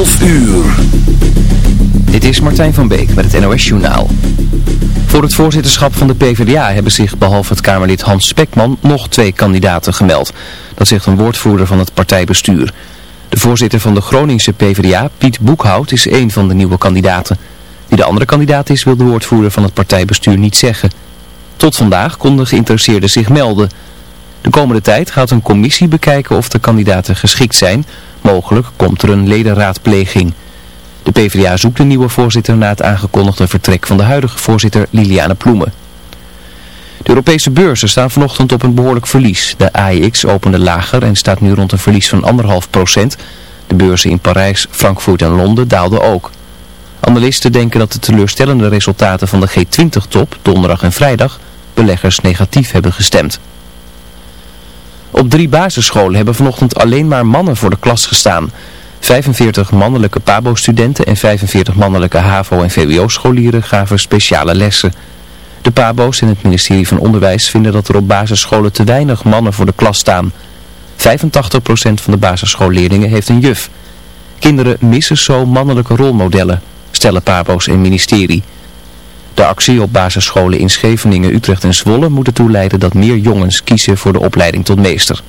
12 uur. Dit is Martijn van Beek met het NOS Journaal. Voor het voorzitterschap van de PvdA hebben zich behalve het Kamerlid Hans Spekman nog twee kandidaten gemeld. Dat zegt een woordvoerder van het partijbestuur. De voorzitter van de Groningse PvdA, Piet Boekhout, is één van de nieuwe kandidaten. Wie de andere kandidaat is, wil de woordvoerder van het partijbestuur niet zeggen. Tot vandaag konden geïnteresseerden zich melden. De komende tijd gaat een commissie bekijken of de kandidaten geschikt zijn. Mogelijk komt er een ledenraadpleging. De PvdA zoekt een nieuwe voorzitter na het aangekondigde vertrek van de huidige voorzitter Liliane Ploemen. De Europese beurzen staan vanochtend op een behoorlijk verlies. De AEX opende lager en staat nu rond een verlies van 1,5 procent. De beurzen in Parijs, Frankfurt en Londen daalden ook. Analisten denken dat de teleurstellende resultaten van de G20-top, donderdag en vrijdag, beleggers negatief hebben gestemd. Op drie basisscholen hebben vanochtend alleen maar mannen voor de klas gestaan. 45 mannelijke PABO-studenten en 45 mannelijke HAVO- en VWO-scholieren gaven speciale lessen. De PABO's en het ministerie van Onderwijs vinden dat er op basisscholen te weinig mannen voor de klas staan. 85% van de basisschoolleerlingen heeft een juf. Kinderen missen zo mannelijke rolmodellen, stellen PABO's en ministerie. De actie op basisscholen in Scheveningen, Utrecht en Zwolle moet ertoe leiden dat meer jongens kiezen voor de opleiding tot meester.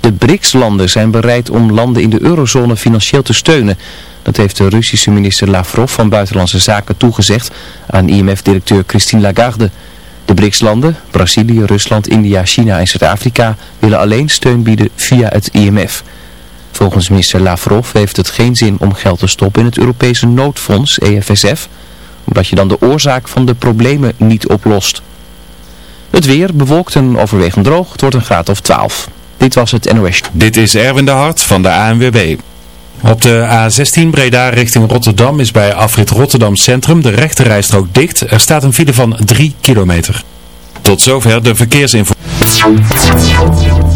De BRICS-landen zijn bereid om landen in de eurozone financieel te steunen. Dat heeft de Russische minister Lavrov van Buitenlandse Zaken toegezegd aan IMF-directeur Christine Lagarde. De BRICS-landen, Brazilië, Rusland, India, China en Zuid-Afrika, willen alleen steun bieden via het IMF. Volgens minister Lavrov heeft het geen zin om geld te stoppen in het Europese noodfonds, EFSF, omdat je dan de oorzaak van de problemen niet oplost. Het weer bewolkt en overwegend droog, het wordt een graad of 12. Dit was het NOS. Dit is Erwin de Hart van de ANWB. Op de A16 Breda richting Rotterdam is bij afrit Rotterdam Centrum de rechterrijstrook dicht. Er staat een file van 3 kilometer. Tot zover de verkeersinformatie.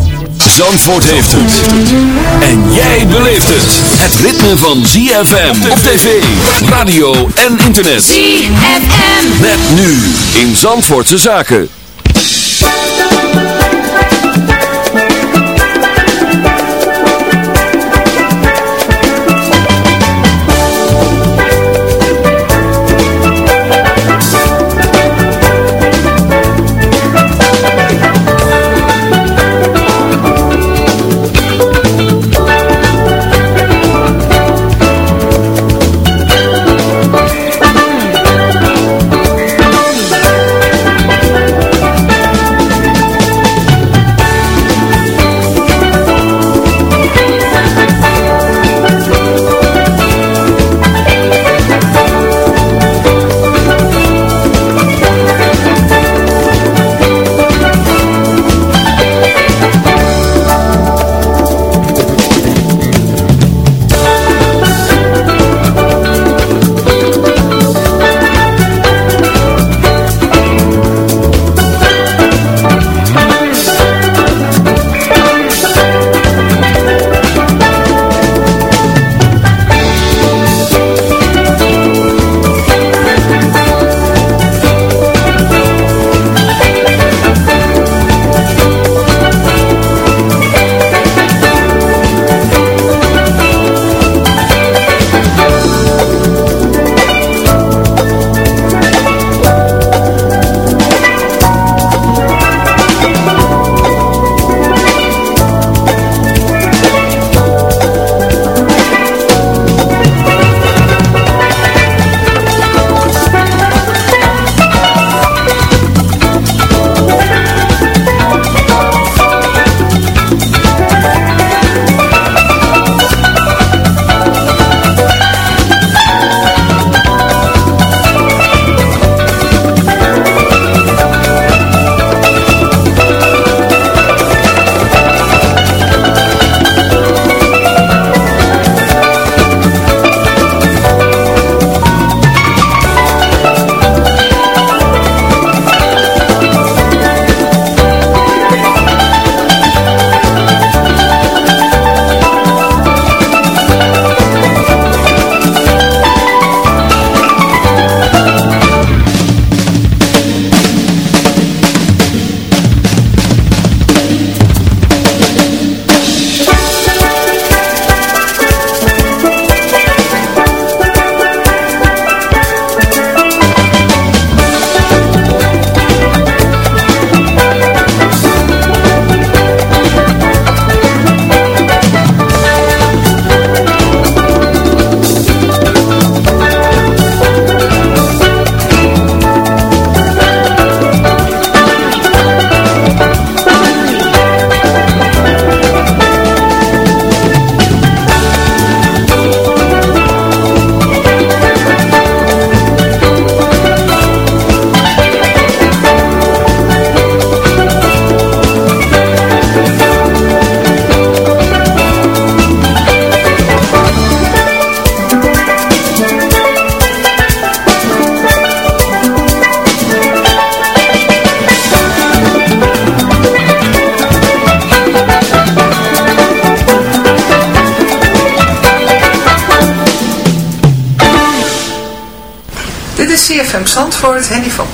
Zandvoort heeft het. En jij beleeft het. Het ritme van ZFM op tv, radio en internet. ZFM. Met nu in Zandvoortse Zaken.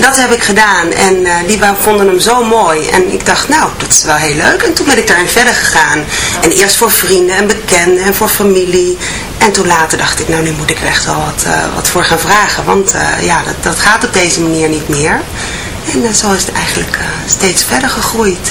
Dat heb ik gedaan en eh, die vonden hem zo mooi. En ik dacht, nou, dat is wel heel leuk. En toen ben ik daarin verder gegaan. En eerst voor vrienden en bekenden en voor familie. En toen later dacht ik, nou, nu moet ik er echt wel wat, eh, wat voor gaan vragen. Want eh, ja, dat, dat gaat op deze manier niet meer. En zo is het eigenlijk steeds verder gegroeid.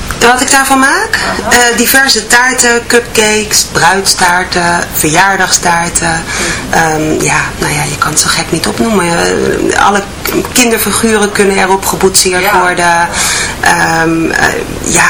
Wat ik daarvan maak? Uh, diverse taarten, cupcakes, bruidstaarten, verjaardagstaarten. Um, ja, nou ja, je kan het zo gek niet opnoemen. Uh, alle kinderfiguren kunnen erop geboetseerd Ja. worden. Um, uh, ja,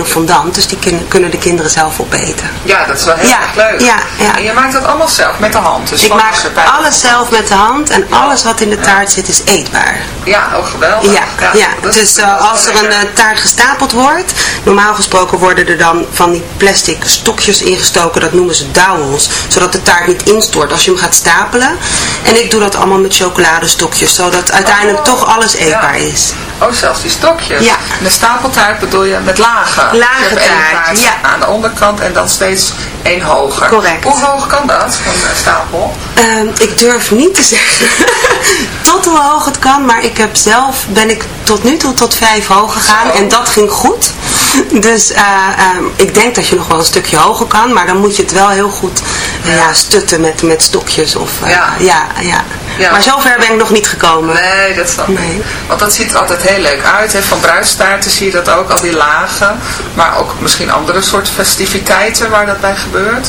of fondant, dus die kun- kunnen de kinderen zelf opeten. Ja, dat is wel heel Ja, erg leuk. ja, ja. En je maakt dat allemaal zelf met de hand. Dus Ik maak alles zelf met de hand en alles wat in de taart zit is eetbaar. Ja, ook geweldig. Ja, dus uh, als er een uh, taart gestapeld wordt, normaal gesproken worden er dan van die plastic stokjes ingestoken, dat noemen ze dowels, zodat de taart niet instort als je hem gaat stapelen. En ik doe dat allemaal met chocoladestokjes, zodat uiteindelijk Oh, toch alles eetbaar is. Oh, zelfs die stokjes. Ja. En de stapeltaart bedoel je met lagen. Lage taart, taart ja. aan de onderkant en dan steeds één hoger. Correct. Hoe hoog kan dat, van de stapel? Ehm, ik durf niet te zeggen tot hoe hoog het kan, maar ik heb zelf, ben ik tot nu toe tot vijf hoog gegaan en dat ging goed. Dus eh, ehm, ik denk dat je nog wel een stukje hoger kan, maar dan moet je het wel heel goed eh, ja. stutten met, met stokjes. Of, eh, Ja. ja. Ja, Ja. Maar zover ben ik nog niet gekomen. Nee, dat snap ik. Nee. Want dat ziet er altijd heel leuk uit. Hè? Van bruidstaarten zie je dat ook, al die lagen. Maar ook misschien andere soorten festiviteiten waar dat bij gebeurt.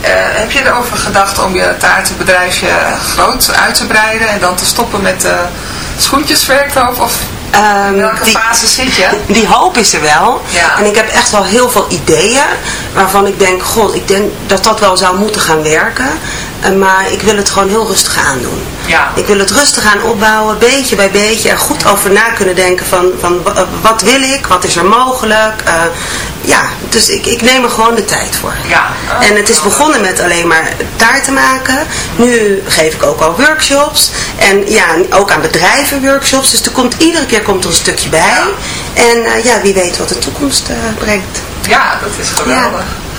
Eh, heb je erover gedacht om je taartenbedrijfje groot uit te breiden en dan te stoppen met de schoentjesverkoop? Of Ehm, In welke die, fase zit je? die hoop is er wel. Ja. En ik heb echt wel heel veel ideeën waarvan ik denk, god, ik denk dat dat wel zou moeten gaan werken. Eh, maar ik wil het gewoon heel rustig aandoen. Ja. Ik wil het rustig aan opbouwen, beetje bij beetje. Er goed over na kunnen denken van, van wa- wat wil ik, wat is er mogelijk. Eh, ja, dus ik, ik neem er gewoon de tijd voor. Ja. En het is begonnen met alleen maar taarten maken. Nu geef ik ook al workshops. En ja, ook aan bedrijven workshops. Dus er komt, iedere keer komt er een stukje bij. En eh, ja, wie weet wat de toekomst eh, brengt. Ja, dat is geweldig.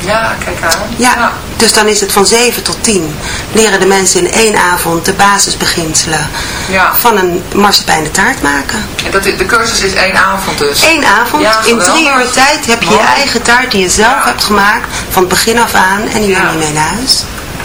Ja, kijk aan. Ja, dus dan is het van 7 tot 10. Leren de mensen in één avond de basisbeginselen Ja. van een marsepeinen taart maken. En dat, de cursus is één avond dus. Eén avond, Ja, in drie uur tijd heb je je eigen taart die je zelf hebt gemaakt, van het begin af aan, en die Ja. neem je mee naar huis.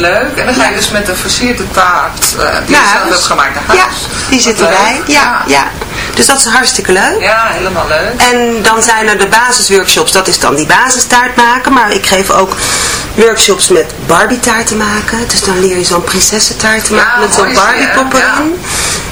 Leuk. En dan ga je dus met een versierde taart eh, die je zelf huis. hebt gemaakt naar huis. Ja, die zit erbij. Ja, ja. Dus dat is hartstikke leuk. Ja, helemaal leuk. En dan zijn er de basisworkshops, dat is dan die basistaart maken. Maar ik geef ook workshops met Barbie taarten maken. Dus dan leer je zo'n prinsessentaart te Ja, maken met zo'n Barbie ja, pop ja. erin.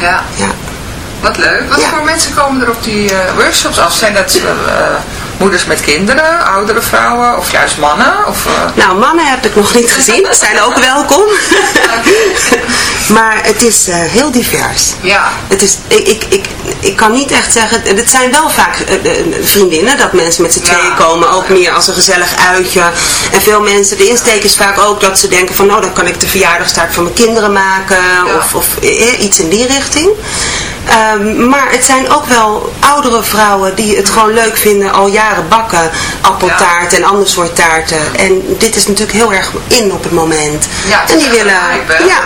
Ja. ja. Wat leuk. Wat Ja. voor mensen komen er op die eh, workshops af? Zijn dat eh, moeders met kinderen, oudere vrouwen of juist mannen? Of, eh, Nou, mannen heb ik nog niet gezien, zijn ook welkom. maar het is eh, heel divers. ja, Het is, ik, ik, ik, ik kan niet echt zeggen, het zijn wel vaak eh, vriendinnen, dat mensen met z'n Ja. tweeën komen, ook meer als een gezellig uitje. En veel mensen, de insteek is vaak ook dat ze denken van, nou dan kan ik de verjaardagstaart van mijn kinderen maken, Ja. of, of iets in die richting. Ehm, maar het zijn ook wel oudere vrouwen die het gewoon leuk vinden, al jaren bakken, appeltaart en ander soort taarten. En dit is natuurlijk heel erg in op het moment. Ja, en die willen, hype, ja,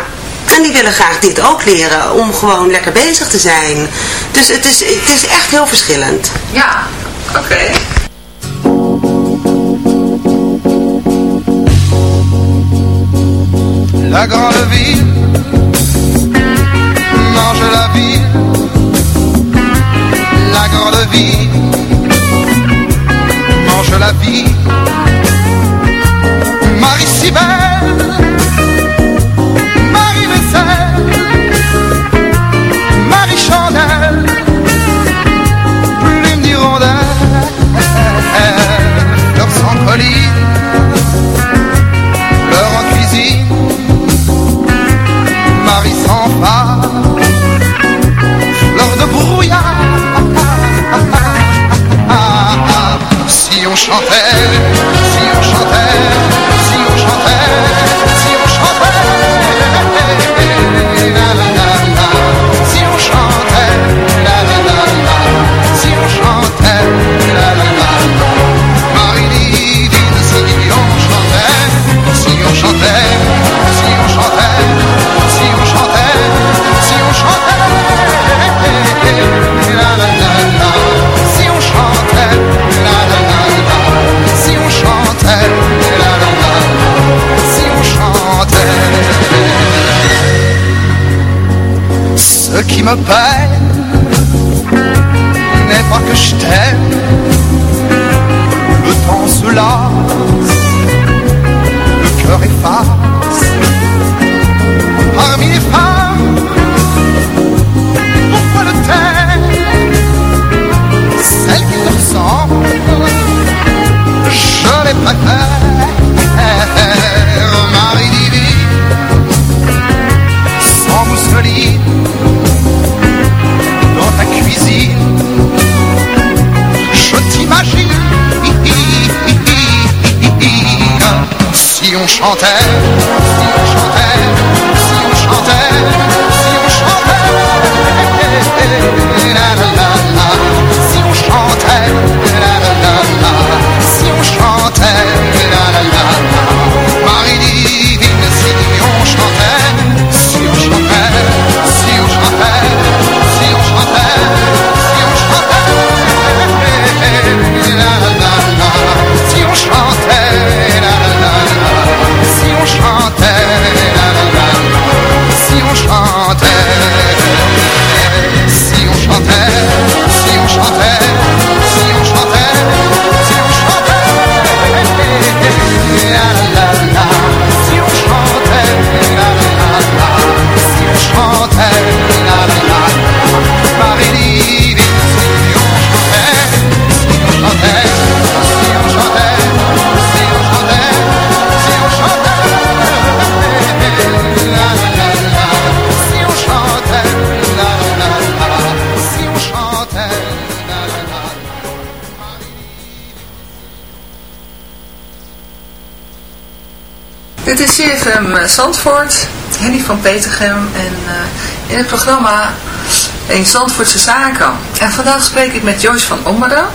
en die willen graag dit ook leren om gewoon lekker bezig te zijn. Dus het is, het is echt heel verschillend. ja, oké. La grande ville mange la ville. La grande ville mange la vie. Marie si belle, chanter Zandvoort, Henny van Petergem en eh, in het programma in Zandvoortse Zaken. En vandaag spreek ik met Joyce van Ommeren.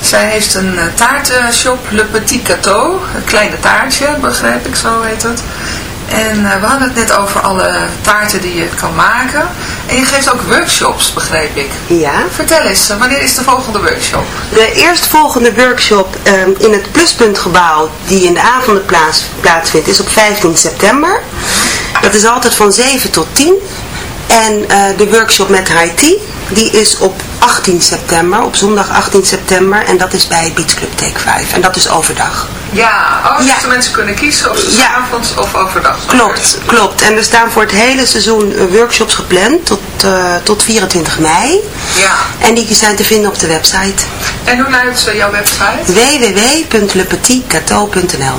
Zij heeft een eh, taartenshop, Le Petit Cateau, een kleine taartje, begrijp ik, zo heet het. En eh, we hadden het net over alle taarten die je kan maken. En je geeft ook workshops, begreep ik. Ja. Vertel eens, eh, wanneer is de volgende workshop? De eerstvolgende workshop ehm, in het Pluspuntgebouw, die in de avonden plaats, plaatsvindt, is op 15 september. Dat is altijd van 7 tot 10. En eh, de workshop met Haiti, die is op 18 september, op zondag 18 september. En dat is bij Beach Club Take 5. En dat is overdag. Ja, oh, dus Ja. de mensen kunnen kiezen of ze Ja. avonds of overdag. Klopt, klopt. En er staan voor het hele seizoen eh, workshops gepland tot, eh, tot 24 mei. Ja. En die zijn te vinden op de website En hoe luidt jouw website? www.lepetitcateau.nl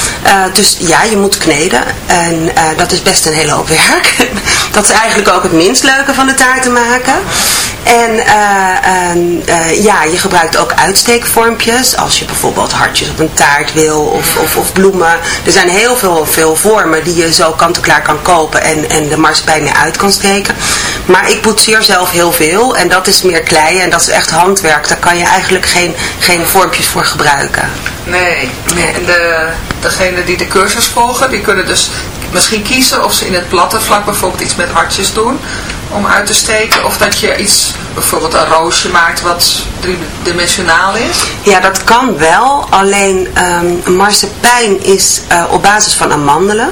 Eh, dus ja, je moet kneden en eh, dat is best een hele hoop werk. dat is eigenlijk ook het minst leuke van de taart te maken. En eh, ja, je gebruikt ook uitsteekvormpjes. Als je bijvoorbeeld hartjes op een taart wil of, of, of bloemen. Er zijn heel veel, veel vormen die je zo kant-en-klaar kan kopen en, en de marsepein mee uit kan steken. Maar ik boetseer zelf heel veel en dat is meer klei en dat is echt handwerk. Daar kan je eigenlijk geen, geen vormpjes voor gebruiken. Nee. En de, degenen die de cursus volgen, die kunnen dus misschien kiezen of ze in het platte vlak bijvoorbeeld iets met hartjes doen om uit te steken. Of dat je iets, bijvoorbeeld een roosje maakt wat driedimensionaal is. Ja, dat kan wel. Alleen um, marsepein is uh, op basis van amandelen.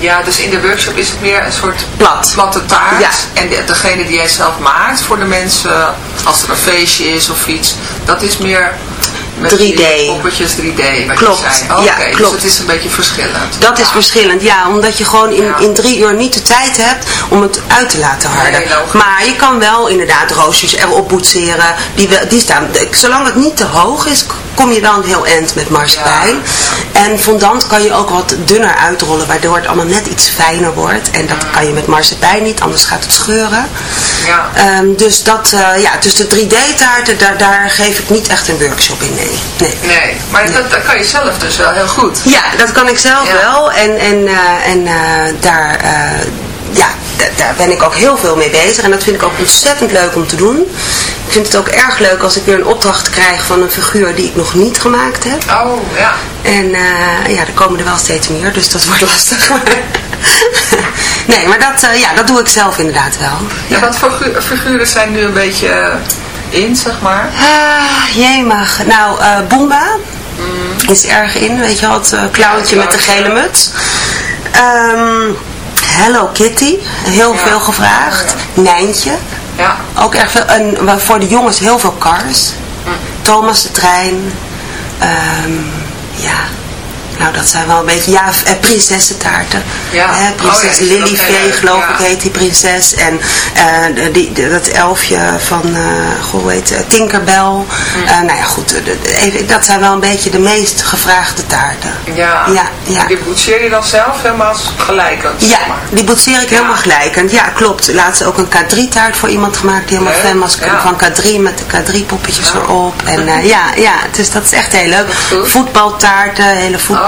Ja, dus in de workshop is het meer een soort Plat. platte taart. Ja. En de- degene die jij zelf maakt voor de mensen, als er een feestje is of iets, dat is meer met 3D. die poppetjes 3D. Wat Klopt. Je zei. Ja, klopt. Dus het is een beetje verschillend. Dat is verschillend, ja, omdat je gewoon in, Ja. in drie uur niet de tijd hebt om het uit te laten harden. Nee, maar je kan wel inderdaad roosjes erop boetseren, die, wel- die staan, zolang het niet te hoog is, kom je dan heel eind met marsepein. En fondant kan je ook wat dunner uitrollen, waardoor het allemaal net iets fijner wordt. En dat kan je met marsepein niet, anders gaat het scheuren. Ja. Ehm, dus, dat, eh, ja, dus de 3D-taarten, daar, daar geef ik niet echt een workshop in, nee. nee. Nee, maar dat, dat kan je zelf dus wel heel goed. Ja, dat kan ik zelf Ja. wel. En, en, eh, en eh, daar, eh, ja, da- daar ben ik ook heel veel mee bezig. En dat vind ik ook ontzettend leuk om te doen. Ik vind het ook erg leuk als ik weer een opdracht krijg van een figuur die ik nog niet gemaakt heb. Oh, ja. En ja, er komen er wel steeds meer, dus dat wordt lastig. nee, maar dat, ja, dat doe ik zelf inderdaad wel. Ja, wat voor gu- figuren zijn nu een beetje in, zeg maar? Ah, jemig. Nou, Boomba is erg in, weet je wel, het clowntje Ja, met de gele muts. Ehm, Hello Kitty, heel Ja. veel gevraagd. Nijntje, Ja. ook erg veel. En voor de jongens heel veel Cars. Thomas de Trein. Ehm, ja, nou dat zijn wel een beetje, ja, eh, prinsessentaarten. Ja. Hè, prinses Oh ja, Lily geloof ja. ik heet die prinses. En eh, die, dat elfje van, goh, hoe heet het, Tinkerbell. Mm. Nou ja, goed, even, dat zijn wel een beetje de meest gevraagde taarten. Ja. Ja, ja. Die boetseer je dan zelf helemaal gelijkend, Ja, zeg maar. die boetseer ik helemaal gelijkend. Ja, klopt. Laatst ook een K3-taart voor iemand gemaakt die helemaal fan was van K3 met de K3-poppetjes erop. En ja, ja, dus dat is echt heel leuk. Voetbaltaarten, hele voetballen. Oh,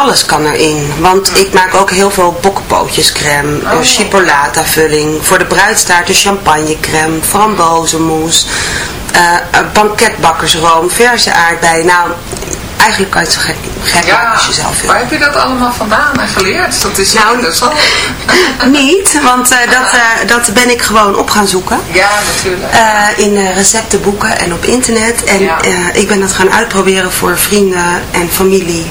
alles kan erin. Want ik maak ook heel veel bokkenpootjescrème, Oh. chipolata vulling. Voor de bruidstaart een champagnecrème, frambozenmousse, eh, een banketbakkersroom, verse aardbeien. Nou, eigenlijk kan je het zo gek, gek maken als je zelf wil. waar heb je dat allemaal vandaan en geleerd? Dat is Nou, interessant. Niet, want eh, dat, eh, dat ben ik gewoon op gaan zoeken. Ja, natuurlijk. Eh, in eh, receptenboeken en op internet. En Ja. eh, ik ben dat gaan uitproberen voor vrienden en familie.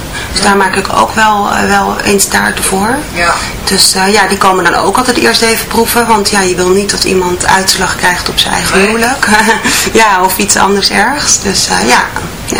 Dus daar maak ik ook wel, eh, wel eens taarten voor. ja. Dus eh, ja, die komen dan ook altijd eerst even proeven. Want ja, je wil niet dat iemand uitslag krijgt op zijn eigen Nee. huwelijk. ja, of iets anders ergs. Dus eh, ja, ja.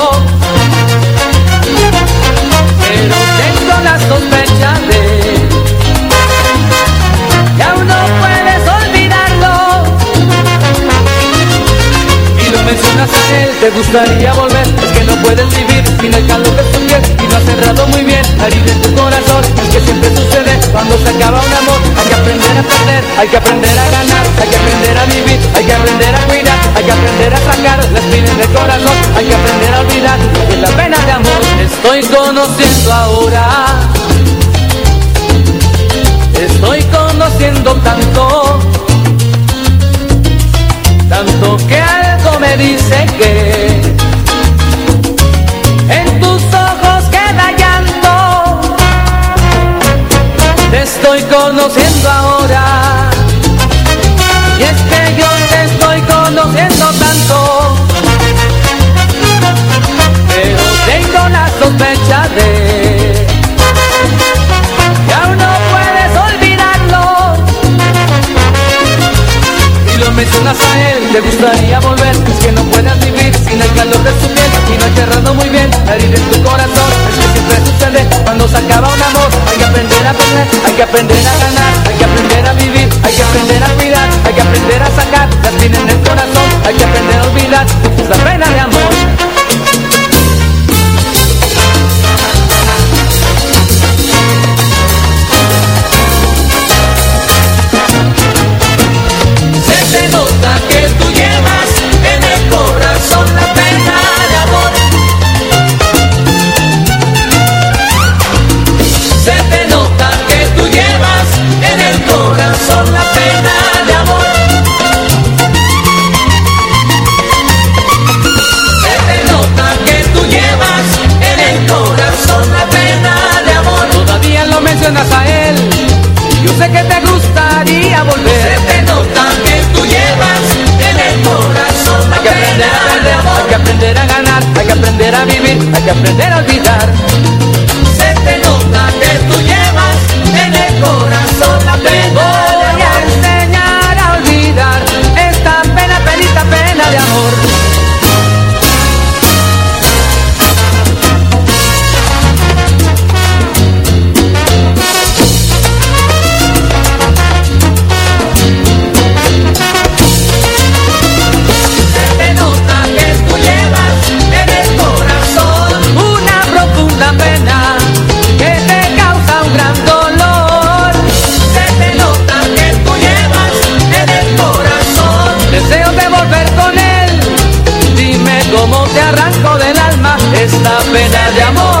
Te gustaría volver, es que no puedes vivir sin el calor de su piel y no has cerrado muy bien la en tu corazón. Es que siempre sucede cuando se acaba un amor. Hay que aprender a perder, hay que aprender a ganar, hay que aprender a vivir, hay que aprender a cuidar, hay que aprender a sacar la espina del corazón, hay que aprender a olvidar que la pena de amor. Estoy conociendo ahora, estoy conociendo tanto, tanto que me dice que en tus ojos queda llanto. Te estoy conociendo ahora. Y es que yo te estoy conociendo tanto. Pero tengo la sospecha de él, te gustaría volver Es que no puedas vivir sin el calor de su piel. Y no has cerrado muy bien la en tu corazón. Es que siempre sucede cuando se acaba un amor Hay que aprender a perder, hay que aprender a ganar Hay que aprender a vivir, hay que aprender a cuidar Hay que aprender a sacar la espina en el corazón Hay que aprender a olvidar la pena de amor aprender a vivir, hay que aprender a de amor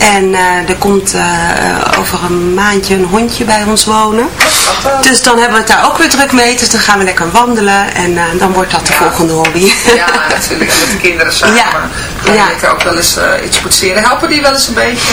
En eh, er komt eh, over een maandje een hondje bij ons wonen. Dus dan hebben we het daar ook weer druk mee. Dus dan gaan we lekker wandelen. En eh, dan wordt dat de volgende hobby. Ja, natuurlijk. Met de kinderen samen. Ja. Je Ja. ook wel eens iets poetseren. Helpen die wel eens een beetje?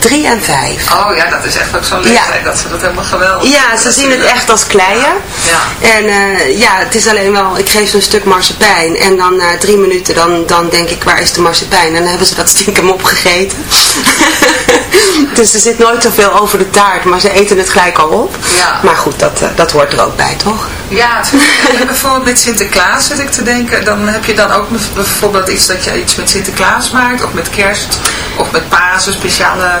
Drie en vijf. Oh ja, dat is echt ook zo'n leeftijd dat ze dat helemaal geweldig Ja, ze zien het echt als kleien. Ja. En eh, ja, het is alleen wel, ik geef ze een stuk marsepein. En dan na drie minuten, dan, dan denk ik, waar is de marsepein? En dan hebben ze dat stiekem opgegeten. dus er zit nooit zoveel over de taart, maar ze eten het gelijk al op. Ja. Maar goed, dat, eh, dat hoort er ook bij, toch? Ja, bijvoorbeeld met Sinterklaas zit ik te denken. Dan heb je dan ook bijvoorbeeld iets dat je iets met Sinterklaas maakt. Of met kerst. Of met Pasen, speciale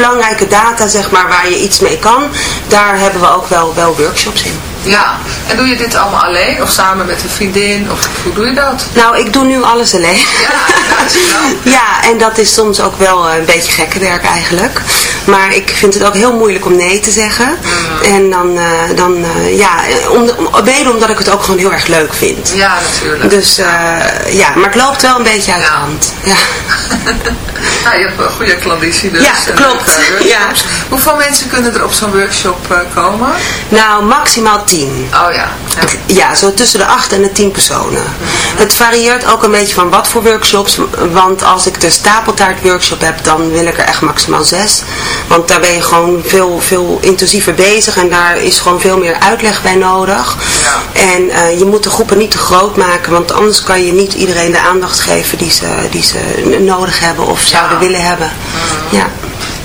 belangrijke data, zeg maar, waar je iets mee kan. Daar hebben we ook wel, wel workshops in. Ja. En doe je dit allemaal alleen? Of samen met een vriendin? Of hoe doe je dat? Nou, ik doe nu alles alleen. Ja, dat is wel. Ja, en dat is soms ook wel eh, een beetje gekke werk eigenlijk. Maar ik vind het ook heel moeilijk om nee te zeggen. En dan, eh, dan eh, ja, om, om, mede omdat ik het ook gewoon heel erg leuk vind. Ja, natuurlijk. Dus ja, maar het loopt wel een beetje uit de hand. Ja. Ja, je hebt een goede klanditie dus. Ja, klopt. workshops. Hoeveel mensen kunnen er op zo'n workshop komen? Nou, maximaal tien. Oh ja. ja. Ja, zo tussen de 8 en de 10 personen. Het varieert ook een beetje van wat voor workshops. Want als ik de stapeltaart workshop heb, dan wil ik er echt maximaal 6. Want daar ben je gewoon veel, veel intensiever bezig. En daar is gewoon veel meer uitleg bij nodig. En eh, je moet de groepen niet te groot maken. Want anders kan je niet iedereen de aandacht geven die ze, die ze nodig hebben of zouden willen hebben. Ja.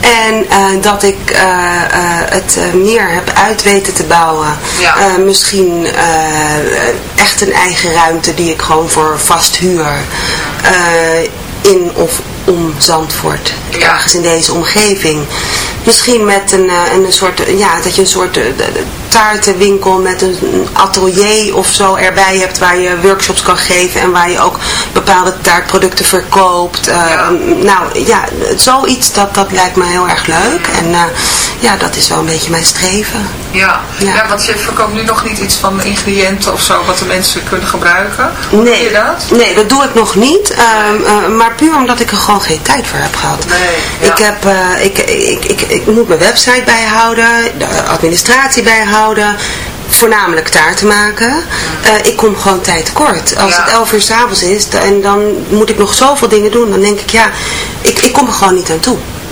En eh, dat ik eh, eh, het meer heb uit weten te bouwen. Ja. Misschien echt een eigen ruimte die ik gewoon voor vast huur. in of om Zandvoort. Ja. Ergens in deze omgeving. Misschien met een, eh, een soort, ja, dat je een soort eh, taartenwinkel met een atelier of zo erbij hebt waar je workshops kan geven en waar je ook bepaalde taartproducten verkoopt. Eh, Ja. Nou ja, zoiets dat, dat lijkt me heel erg leuk en eh, ja, dat is wel een beetje mijn streven. Ja. Ja. ja. want je verkoopt nu nog niet iets van ingrediënten of zo wat de mensen kunnen gebruiken. Hoe doe je dat? Nee, dat doe ik nog niet. Ehm, eh, maar puur omdat ik er gewoon geen tijd voor heb gehad. Nee, ja. ik, heb, eh, ik, ik, ik, ik moet mijn website bijhouden, de administratie bijhouden. Voornamelijk taarten maken. Eh, ik kom gewoon tijd tekort. Als Ja. het 11 uur s'avonds is en dan moet ik nog zoveel dingen doen. Dan denk ik, ja, ik, ik kom er gewoon niet aan toe.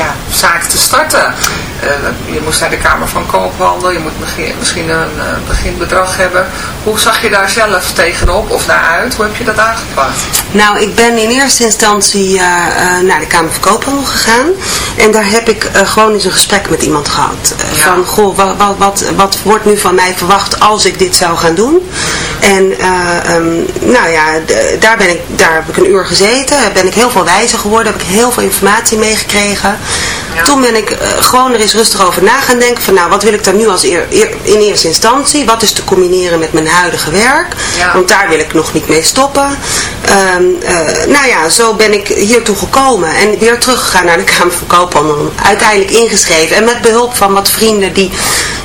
ja, zaak te starten? Eh, je moest naar de Kamer van Koophandel, je moet begin- misschien een eh, beginbedrag hebben. Hoe zag je daar zelf tegenop of naar uit? Hoe heb je dat aangepakt? Nou, ik ben in eerste instantie eh, naar de Kamer van Koophandel gegaan. En daar heb ik gewoon eens een gesprek met iemand gehad. Eh, Van, goh, wat, wat, wat, wat wordt nu van mij verwacht als ik dit zou gaan doen? En eh, ehm, nou ja, daar, ben ik, daar heb ik een uur gezeten. Ben ik heel veel wijzer geworden. Heb ik heel veel informatie meegekregen. Toen ben ik eh, gewoon er eens rustig over na gaan denken. Van nou, wat wil ik dan nu als eer, eer- in eerste instantie? Wat is te combineren met mijn huidige werk? Ja. Want daar wil ik nog niet mee stoppen. Ehm, eh, nou ja, zo ben ik hiertoe gekomen. En weer teruggegaan naar de Kamer van Koophandel. Uiteindelijk ingeschreven. En met behulp van wat vrienden die...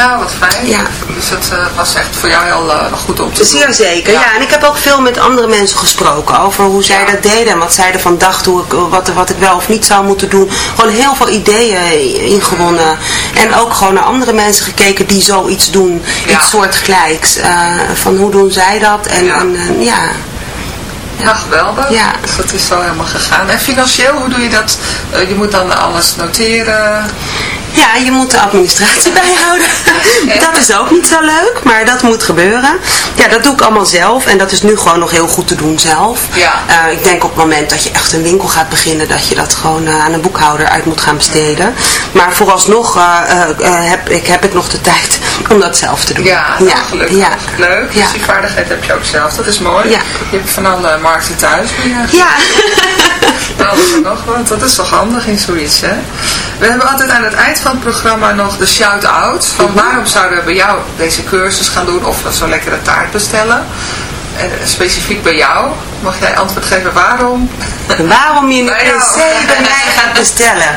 Nou, wat fijn. Ja. Dus dat eh, was echt voor jou heel eh, goed om te doen. Zeer zeker, ja. En ik heb ook veel met andere mensen gesproken over hoe zij dat deden en wat zij ervan dachten, hoe ik, wat, wat ik wel of niet zou moeten doen. Gewoon heel veel ideeën ingewonnen. En ook gewoon naar andere mensen gekeken die zoiets doen, Ja. iets soortgelijks. eh van hoe doen zij dat? En Ja. ja, en, ja. Ja, geweldig. Ja. Dus dat is zo helemaal gegaan. En financieel, hoe doe je dat? Je moet dan alles noteren. Ja, je moet de administratie bijhouden. Dat is ook niet zo leuk, maar dat moet gebeuren. Ja, dat doe ik allemaal zelf en dat is nu gewoon nog heel goed te doen zelf. Ja. Eh, ik denk op het moment dat je echt een winkel gaat beginnen, dat je dat gewoon eh, aan een boekhouder uit moet gaan besteden. Maar vooralsnog uh, heb, ik, heb ik nog de tijd om dat zelf te doen. Ja, nou, gelukkig. Ja. Leuk. Ja. Dus die vaardigheid heb je ook zelf. Dat is mooi. Ja. Je hebt van alle markten thuis. je Ja. Alles en nog wat. Dat is toch handig in zoiets, hè? We hebben altijd aan het eind van het programma nog de shout-out. Van Mhm. waarom zouden we bij jou deze cursus gaan doen of zo'n lekkere taart bestellen? En specifiek bij jou. Mag jij antwoord geven waarom? Waarom je een. PC bij mij gaat bestellen?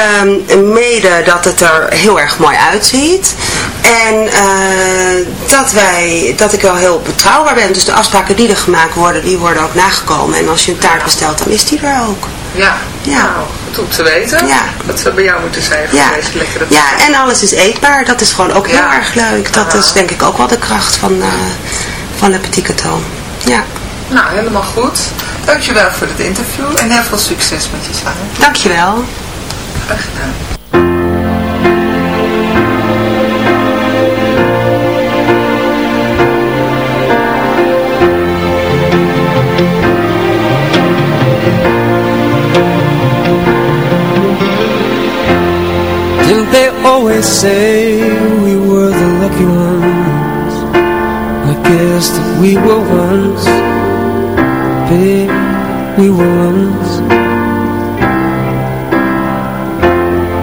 Ehm, mede dat het er heel erg mooi uitziet. En eh, dat, wij, dat ik wel heel betrouwbaar ben. Dus de afspraken die er gemaakt worden, die worden ook nagekomen. En als je een taart bestelt, dan is die er ook. Ja. Ja. Nou, goed om te weten. Ja. Dat we bij jou moeten zijn voor Ja. deze lekkere ja, en alles is eetbaar. Dat is gewoon ook Ja. heel erg leuk. Dat is denk ik ook wel de kracht van, eh van Le Petit Cateau. Ja, Nou, helemaal goed. Dankjewel voor het interview en heel veel succes met je zaak. dankjewel. Graag gedaan. They always say we were the lucky ones? I guess that we were once, babe, we were once.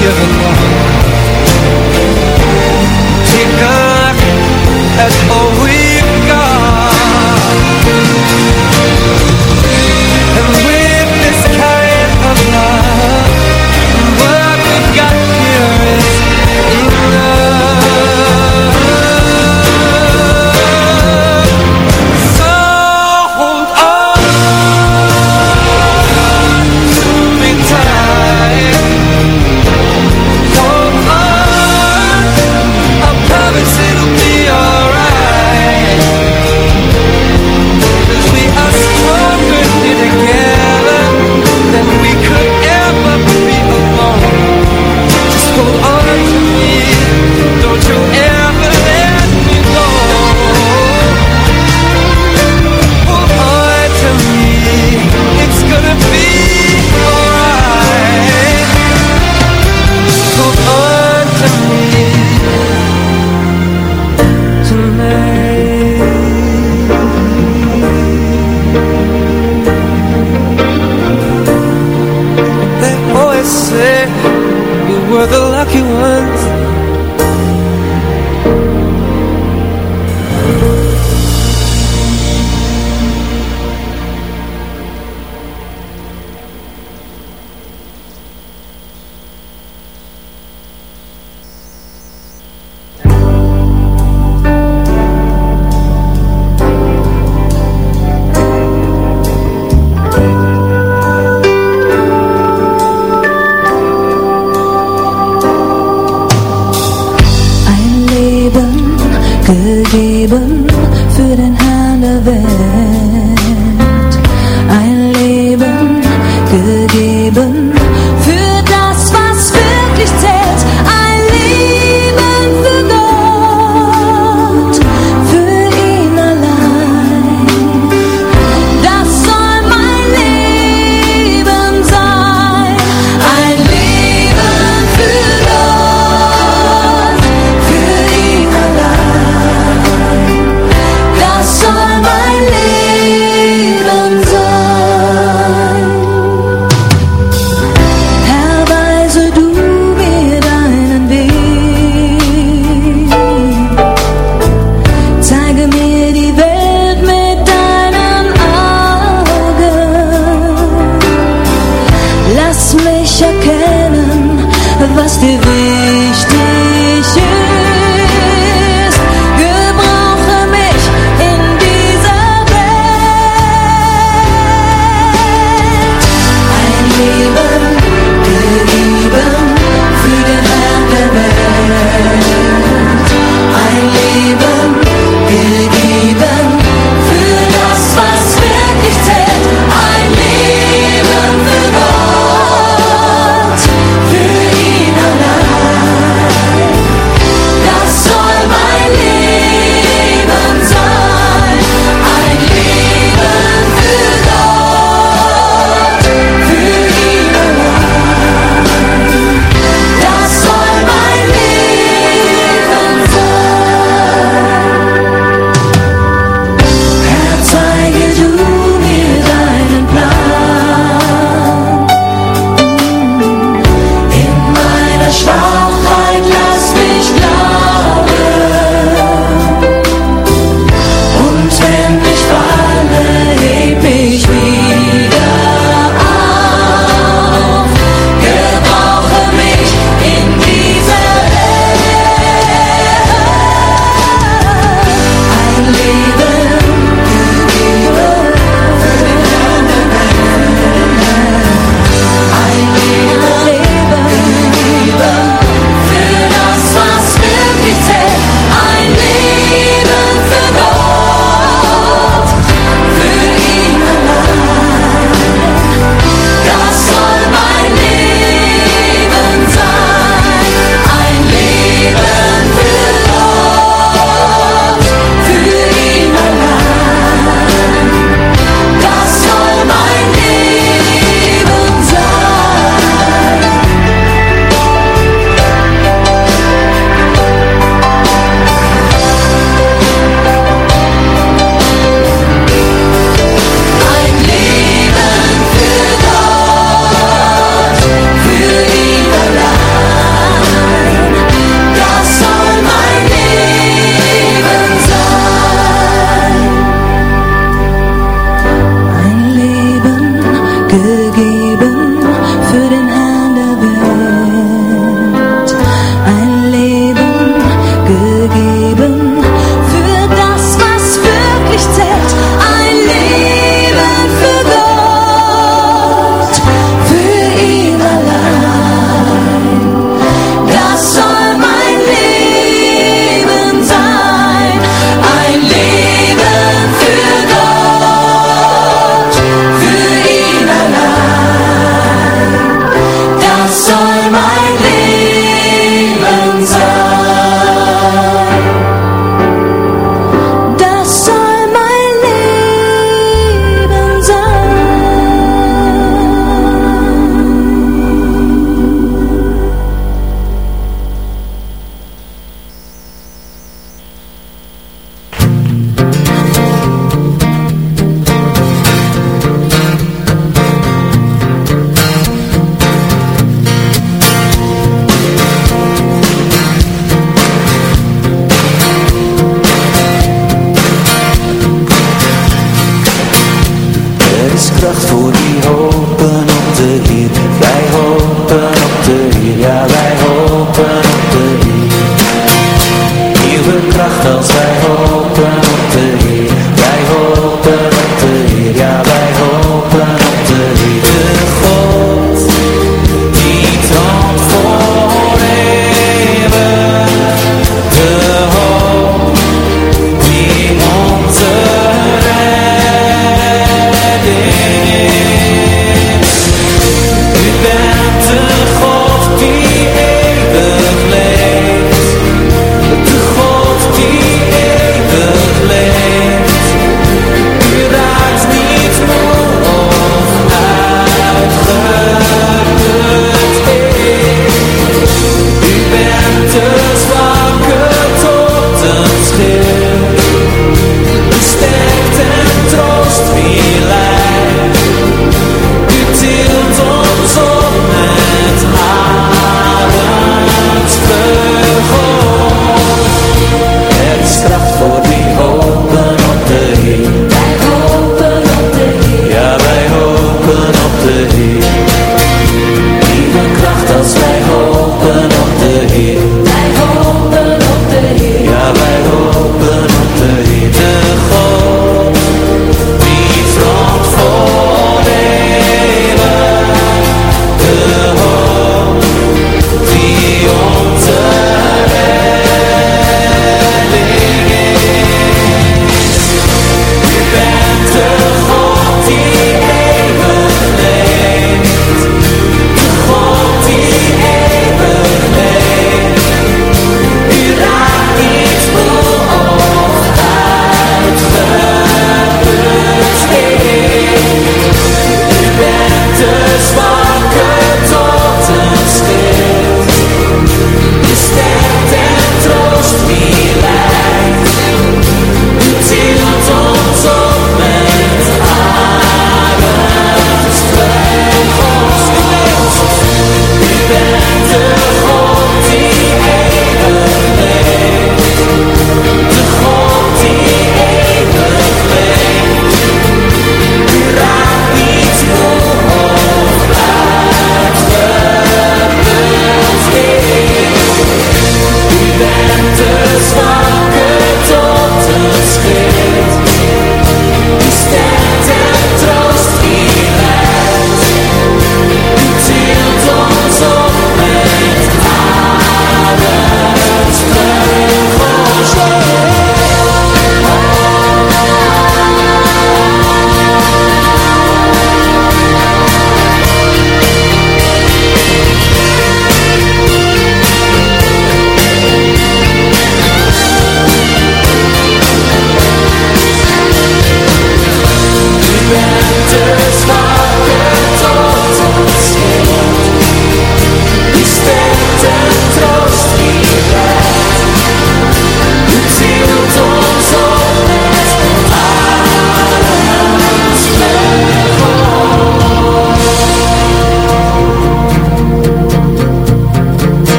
given. Take as always.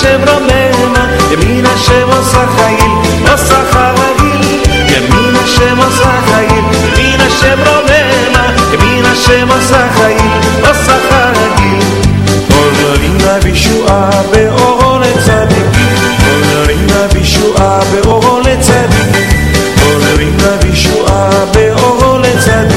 השם רוממה ימין השם עושה חגיל עושה חגיל ימין השם עושה חגיל ימין השם רוממה ימין השם עושה חגיל עושה חגיל כל רינה וישועה באוהלי צדיקים כל רינה וישועה באוהלי צדיקים כל רינה וישועה באוהלי צדיקים